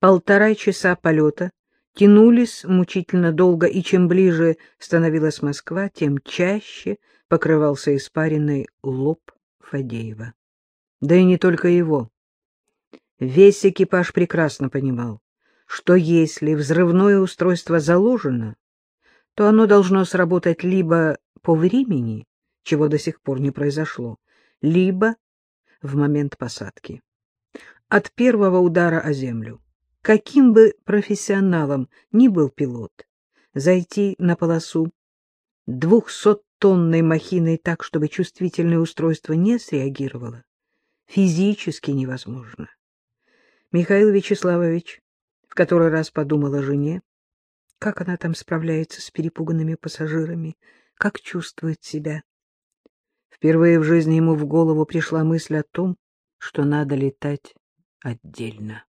Полтора часа полета тянулись мучительно долго, и чем ближе становилась Москва, тем чаще покрывался испаренный лоб Фадеева. Да и не только его. Весь экипаж прекрасно понимал, что если взрывное устройство заложено, то оно должно сработать либо по времени, чего до сих пор не произошло, либо в момент посадки. От первого удара о землю каким бы профессионалом ни был пилот, зайти на полосу двухсоттонной махиной так, чтобы чувствительное устройство не среагировало, физически невозможно. Михаил Вячеславович в который раз подумал о жене, как она там справляется с перепуганными пассажирами, как чувствует себя. Впервые в жизни ему в голову пришла мысль о том, что надо летать отдельно.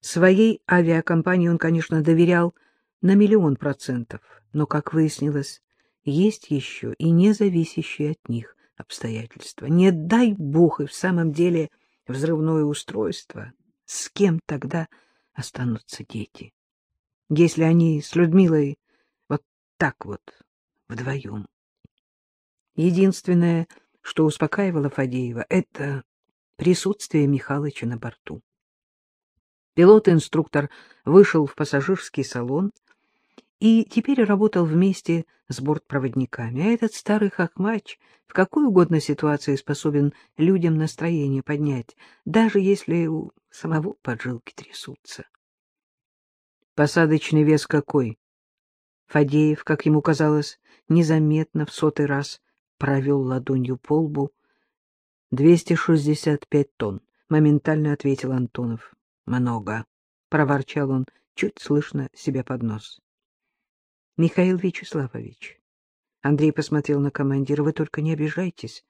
Своей авиакомпании он, конечно, доверял на миллион процентов, но, как выяснилось, есть еще и независящие от них обстоятельства. Не дай бог и в самом деле взрывное устройство. С кем тогда останутся дети? Если они с Людмилой вот так вот вдвоем. Единственное, что успокаивало Фадеева, это присутствие Михалыча на борту. Пилот-инструктор вышел в пассажирский салон и теперь работал вместе с бортпроводниками. А этот старый хохмач в какой угодно ситуации способен людям настроение поднять, даже если у самого поджилки трясутся. Посадочный вес какой? Фадеев, как ему казалось, незаметно в сотый раз провел ладонью по лбу. — Двести шестьдесят пять тонн, — моментально ответил Антонов. — Много, — проворчал он, чуть слышно себе под нос. — Михаил Вячеславович, Андрей посмотрел на командира, — вы только не обижайтесь.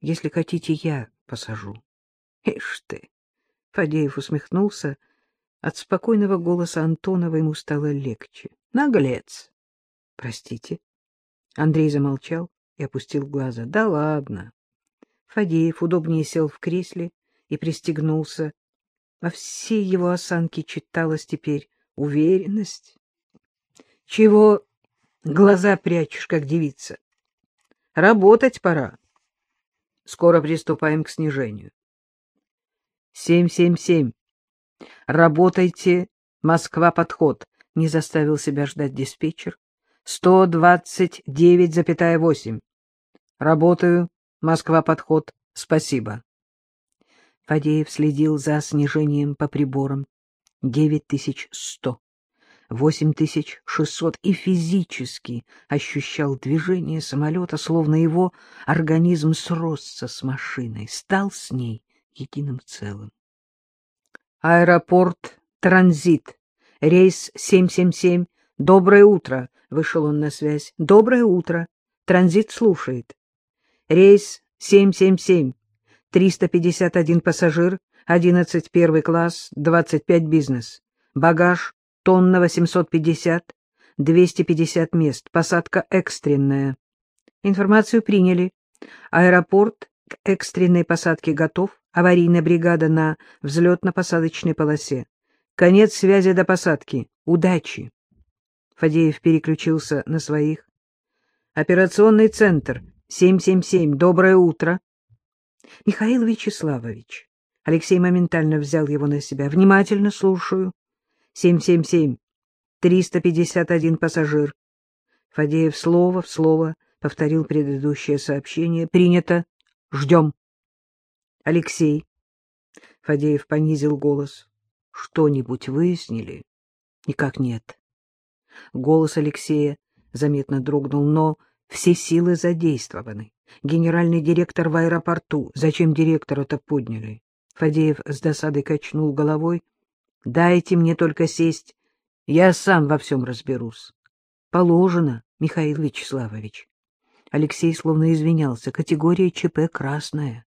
Если хотите, я посажу. — Ишь ты! — Фадеев усмехнулся. От спокойного голоса Антонова ему стало легче. — Наглец! — Простите. Андрей замолчал и опустил глаза. — Да ладно. Фадеев удобнее сел в кресле и пристегнулся во всей его осанке читалась теперь уверенность. Чего глаза прячешь, как девица? Работать пора. Скоро приступаем к снижению. Семь, семь, семь. Работайте, Москва, подход. Не заставил себя ждать диспетчер. Сто двадцать девять запятая восемь. Работаю, Москва, подход. Спасибо. Фадеев следил за снижением по приборам. Девять тысяч сто, восемь тысяч шестьсот и физически ощущал движение самолета, словно его организм сросся с машиной, стал с ней единым целым. Аэропорт «Транзит», рейс 777, «Доброе утро», — вышел он на связь. «Доброе утро», «Транзит слушает». Рейс 777, 351 пассажир, 11 первый класс, 25 бизнес. Багаж тонна 850, 250 мест. Посадка экстренная. Информацию приняли. Аэропорт к экстренной посадке готов. Аварийная бригада на взлетно-посадочной полосе. Конец связи до посадки. Удачи. Фадеев переключился на своих. Операционный центр. 777. Доброе утро. — Михаил Вячеславович. Алексей моментально взял его на себя. — Внимательно слушаю. — Семь-семь-семь. Триста пятьдесят один пассажир. Фадеев слово в слово повторил предыдущее сообщение. — Принято. Ждем. — Алексей. Фадеев понизил голос. — Что-нибудь выяснили? — Никак нет. Голос Алексея заметно дрогнул, но все силы задействованы. Генеральный директор в аэропорту. Зачем директора-то подняли? Фадеев с досадой качнул головой. Дайте мне только сесть. Я сам во всем разберусь. Положено, Михаил Вячеславович. Алексей словно извинялся. Категория ЧП красная.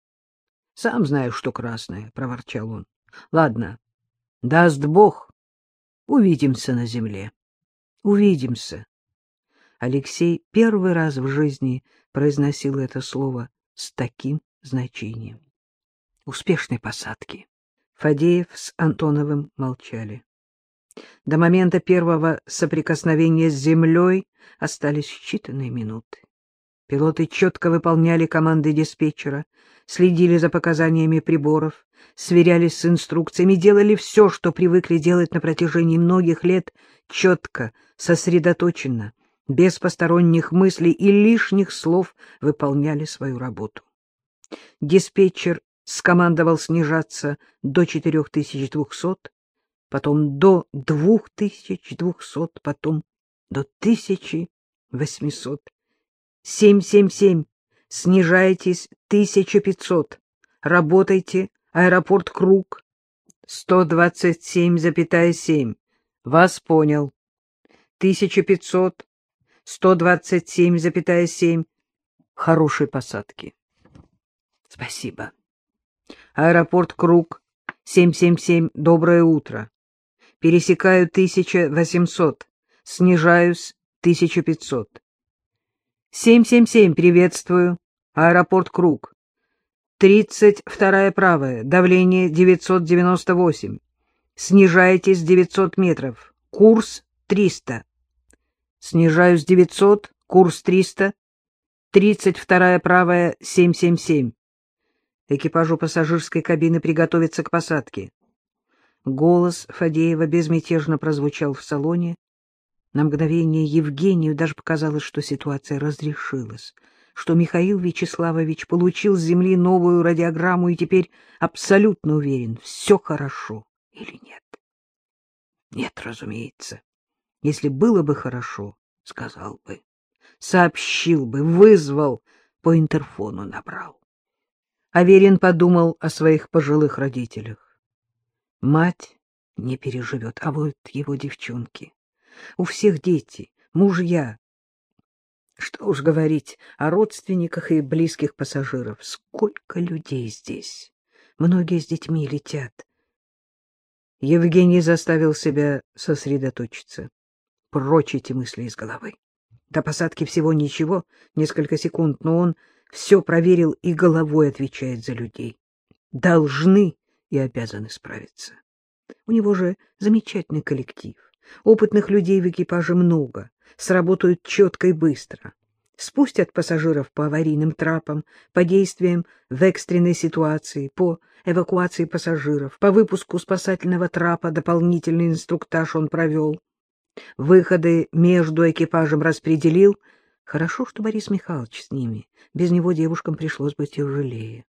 Сам знаю, что красная, проворчал он. Ладно, даст Бог, увидимся на земле. Увидимся. Алексей первый раз в жизни произносил это слово с таким значением. Успешной посадки. Фадеев с Антоновым молчали. До момента первого соприкосновения с землей остались считанные минуты. Пилоты четко выполняли команды диспетчера, следили за показаниями приборов, сверялись с инструкциями, делали все, что привыкли делать на протяжении многих лет, четко, сосредоточенно, без посторонних мыслей и лишних слов выполняли свою работу. Диспетчер скомандовал снижаться до 4200, потом до 2200, потом до 1800. 777, снижайтесь 1500, работайте, аэропорт Круг, 127,7, вас понял. 1500, 127,7, хорошей посадки. Спасибо. Аэропорт Круг, 777, доброе утро. Пересекаю 1800, снижаюсь 1500. 777, приветствую. Аэропорт Круг. 32-я правая, давление 998. Снижайтесь 900 метров. Курс 300. Снижаюсь 900, курс 300. 32-я правая, 777. Экипажу пассажирской кабины приготовиться к посадке. Голос Фадеева безмятежно прозвучал в салоне. На мгновение Евгению даже показалось, что ситуация разрешилась, что Михаил Вячеславович получил с земли новую радиограмму и теперь абсолютно уверен, все хорошо или нет. Нет, разумеется. Если было бы хорошо, сказал бы, сообщил бы, вызвал, по интерфону набрал. Аверин подумал о своих пожилых родителях. Мать не переживет, а вот его девчонки. У всех дети, мужья. Что уж говорить о родственниках и близких пассажиров. Сколько людей здесь. Многие с детьми летят. Евгений заставил себя сосредоточиться. Прочь эти мысли из головы. До посадки всего ничего, несколько секунд, но он все проверил и головой отвечает за людей. Должны и обязаны справиться. У него же замечательный коллектив. Опытных людей в экипаже много, сработают четко и быстро. Спустят пассажиров по аварийным трапам, по действиям в экстренной ситуации, по эвакуации пассажиров, по выпуску спасательного трапа дополнительный инструктаж он провел. Выходы между экипажем распределил. Хорошо, что Борис Михайлович с ними. Без него девушкам пришлось бы тяжелее.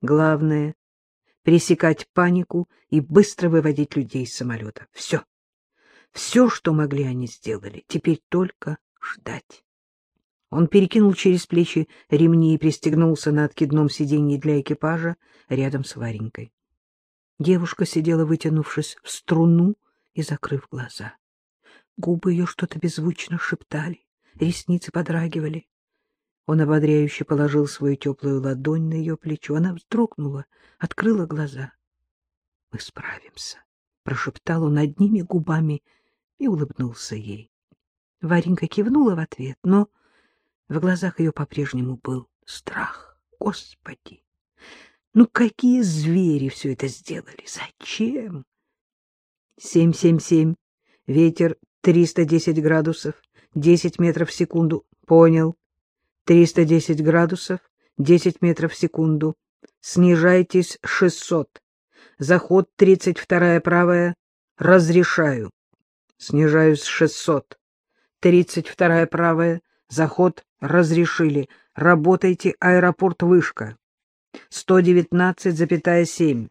Главное — пресекать панику и быстро выводить людей из самолета. Все. Все, что могли, они сделали. Теперь только ждать. Он перекинул через плечи ремни и пристегнулся на откидном сиденье для экипажа рядом с Варенькой. Девушка сидела, вытянувшись в струну и закрыв глаза. Губы ее что-то беззвучно шептали, ресницы подрагивали. Он ободряюще положил свою теплую ладонь на ее плечо. Она вздрогнула, открыла глаза. — Мы справимся, — прошептал он одними губами и улыбнулся ей. Варенька кивнула в ответ, но в глазах ее по-прежнему был страх. Господи! Ну какие звери все это сделали? Зачем? Семь, семь, семь. Ветер триста десять градусов, десять метров в секунду. Понял. Триста десять градусов, десять метров в секунду. Снижайтесь шестьсот. Заход тридцать вторая правая. Разрешаю. Снижаюсь шестьсот. Тридцать вторая правая. Заход разрешили. Работайте, аэропорт Вышка. Сто девятнадцать запятая семь.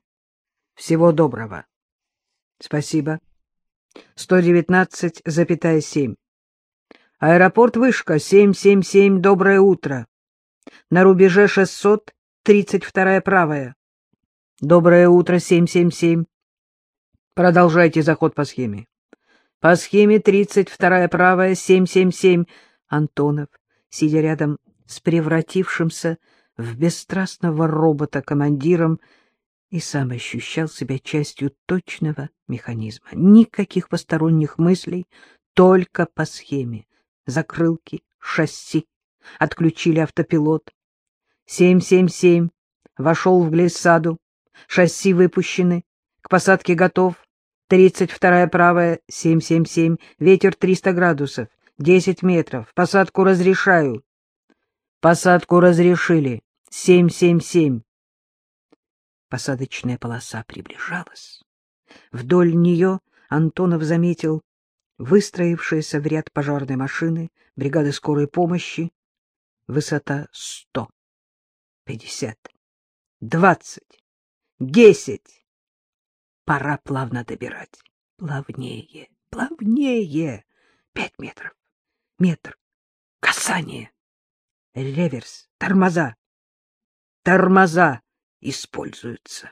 Всего доброго. Спасибо. Сто девятнадцать запятая семь. Аэропорт Вышка, семь семь семь. Доброе утро. На рубеже шестьсот тридцать вторая правая. Доброе утро, семь семь семь. Продолжайте заход по схеме. По схеме 32-я правая, 777. Антонов, сидя рядом с превратившимся в бесстрастного робота командиром, и сам ощущал себя частью точного механизма. Никаких посторонних мыслей, только по схеме. Закрылки, шасси, отключили автопилот. 777 вошел в глиссаду, шасси выпущены, К посадке готов. Тридцать вторая правая, семь семь семь. Ветер триста градусов, десять метров. Посадку разрешаю. Посадку разрешили. Семь семь семь. Посадочная полоса приближалась. Вдоль нее Антонов заметил выстроившиеся в ряд пожарной машины, бригады скорой помощи. Высота сто, пятьдесят, двадцать, десять. Пора плавно добирать. Плавнее, плавнее. Пять метров, метр, касание. Реверс, тормоза. Тормоза используются.